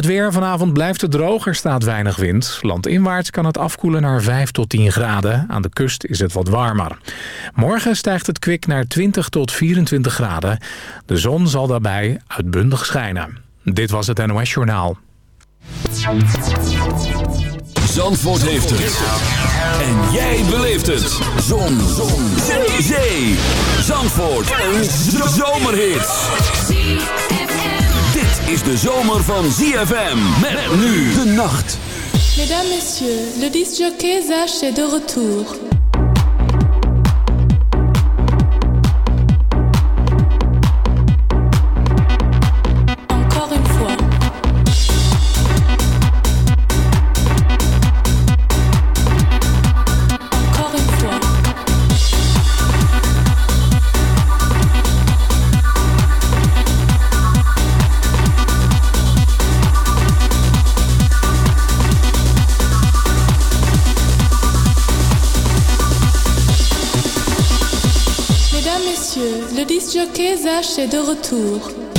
Het weer vanavond blijft het droog, er staat weinig wind. Landinwaarts kan het afkoelen naar 5 tot 10 graden. Aan de kust is het wat warmer. Morgen stijgt het kwik naar 20 tot 24 graden. De zon zal daarbij uitbundig schijnen. Dit was het NOS Journaal. Zandvoort heeft het. En jij beleeft het. Zon. zon. Zee. Zee. Zandvoort. Een zomerhit is de zomer van ZFM. Met nu de nacht. Mesdames, messieurs, le disjockey Zach est de retour. Jockey Zach est de retour.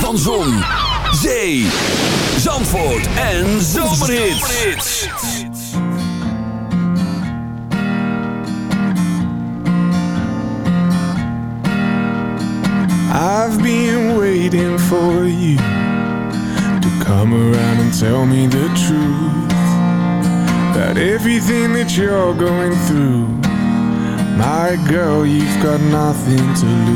Van Zon, Zee, Zandvoort en Zomerhits. I've been waiting for you to come around and tell me the truth. That everything that you're going through, my girl, you've got nothing to lose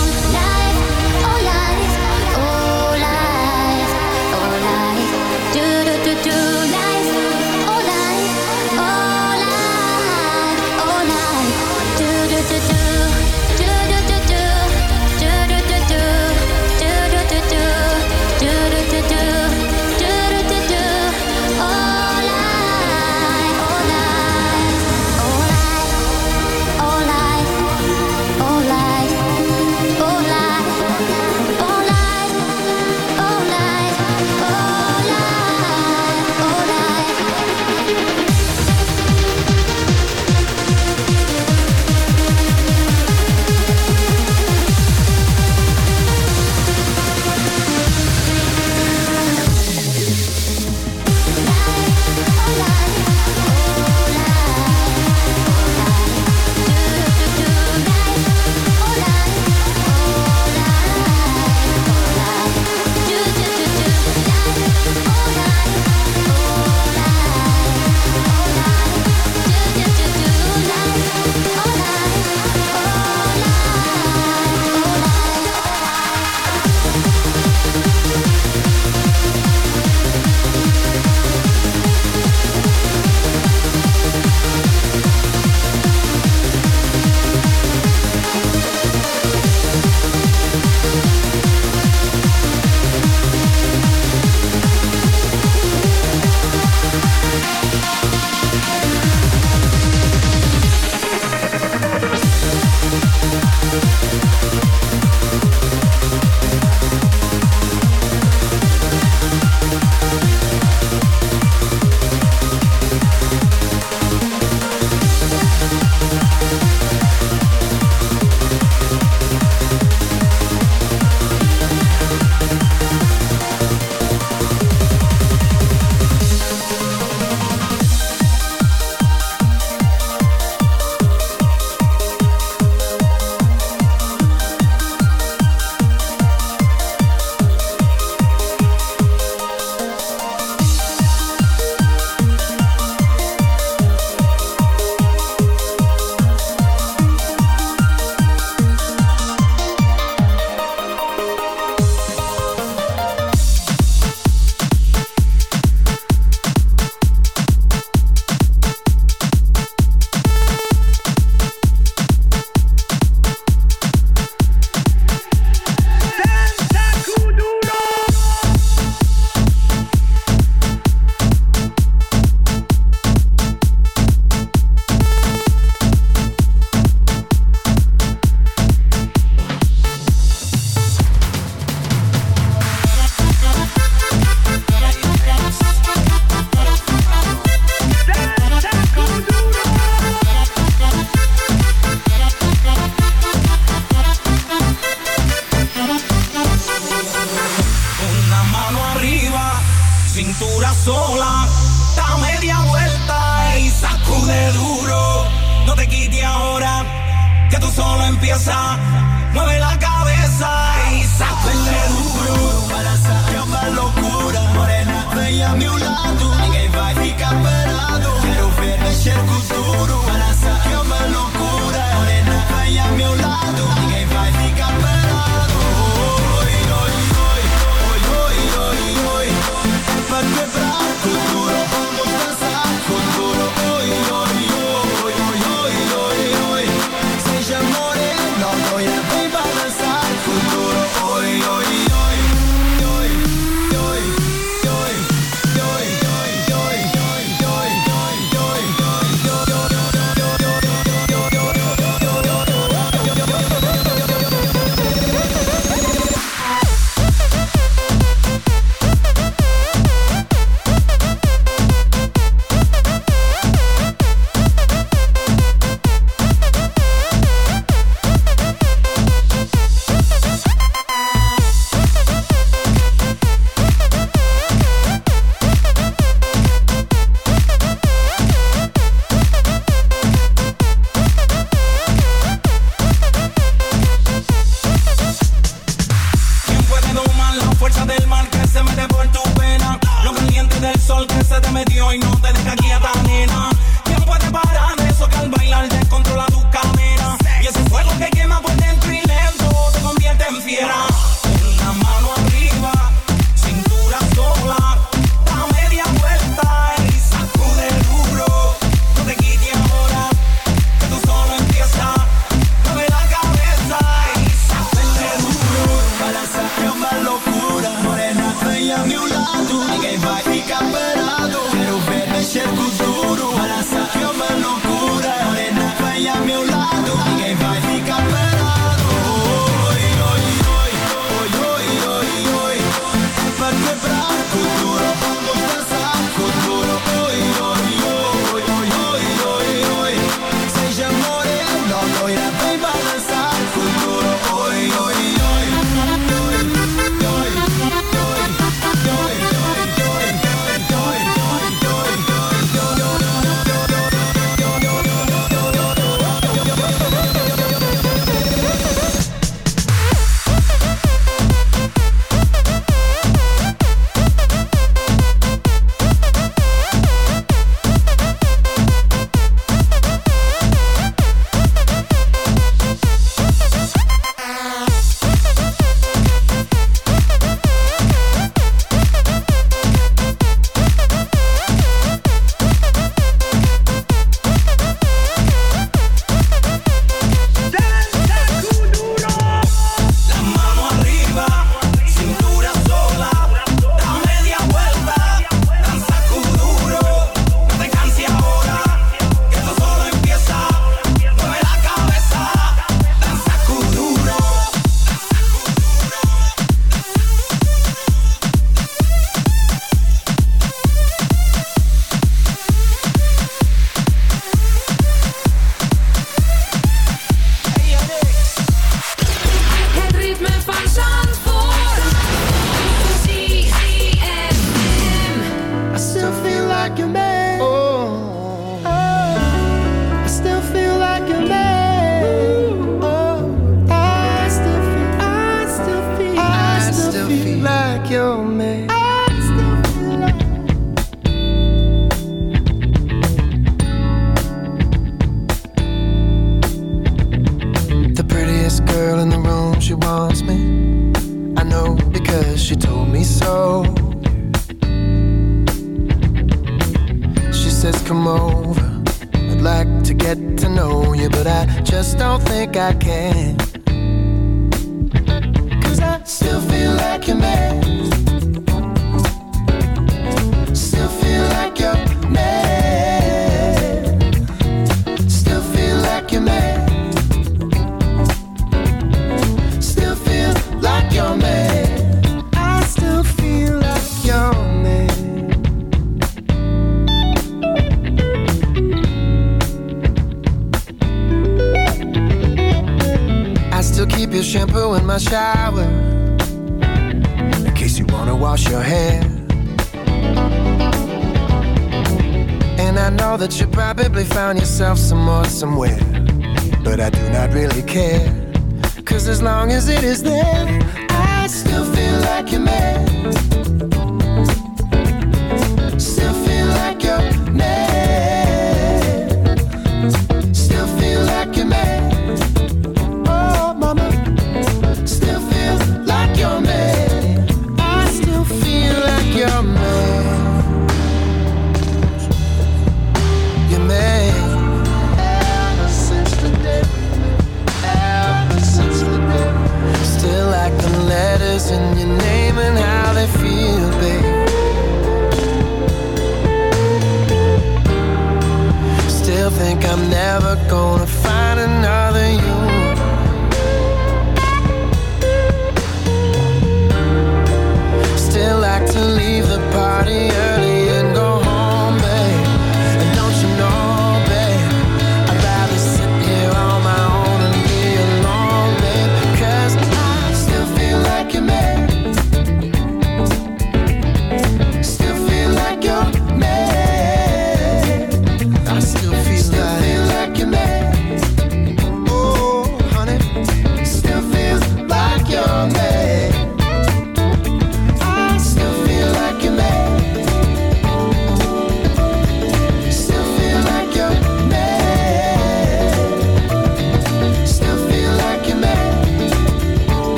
que tú solo empieza. Mueve la cabeza y sacúdele duro. Para una locura, morena, ven a mi lado. Ninguém vai ficar parado. Quero ver mexer com duro. Para essa que é loucura, morena, ven a mi lado. vai ficar para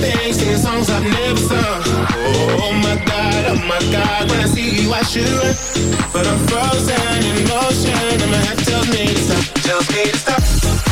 thing, singing songs I've never sung. Oh, oh my God, oh my God, when I see you I should run, but I'm frozen in motion, and my head tells me to stop, tells me to stop.